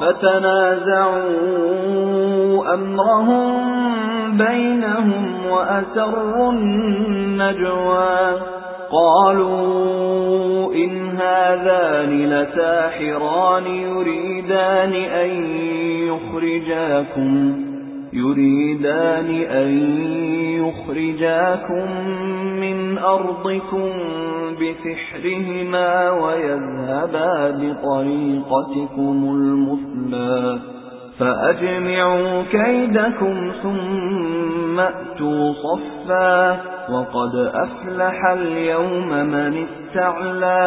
فتنازعوا أمرهم بينهم وأسروا النجوى. قالوا إن هذان لساحران يريدان أن يخرجاكم يريدان أن يخرجاكم من أرضكم بسحرهما ويذهبا بطريقتكم المثلى فأجمعوا كيدكم ثم أتوا صفا وقد أفلح اليوم من استعلى